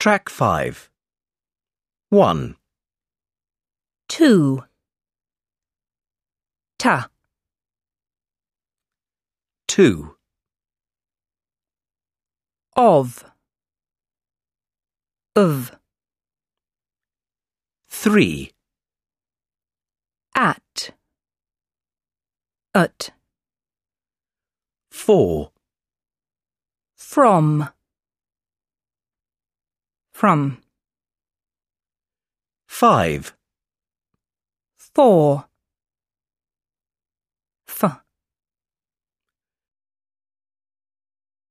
Track 5. 1, two, ta, 2, of, of, 3, at, at, 4, from, from, 5, for,